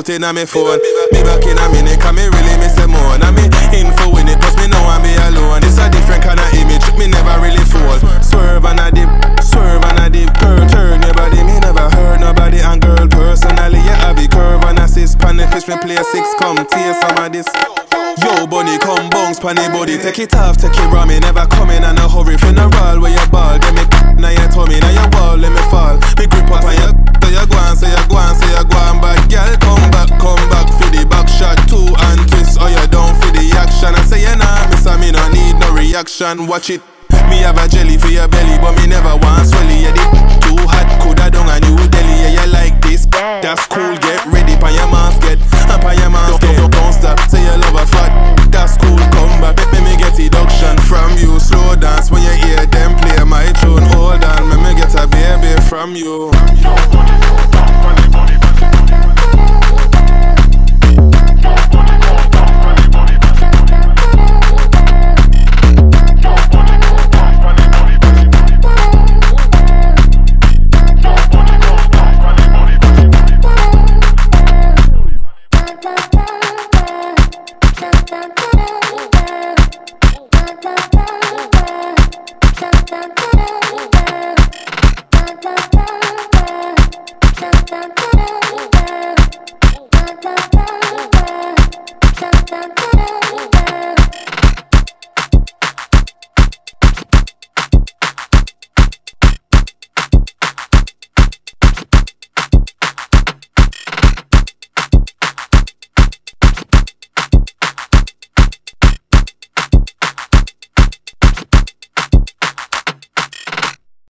put in on me phone. Me back in a minute, cause me really miss a more. Now me info in it, plus me know I'm be alone. It's a different kind of image, me never really fall. Swerve and a dip, swerve and a dip. Girl, turn your body, me never hurt nobody. And girl, personally, yeah, I be curve and assist. Pan fish, me play a six, come tear some of this. Yo, bunny, come bounce, panny body. Take it off, take it raw, me never coming in reaction. Watch it. Me have a jelly for your belly, but me never want swelly. Yeah, too hot, coulda done a New Delhi. Yeah, you like this? That's cool.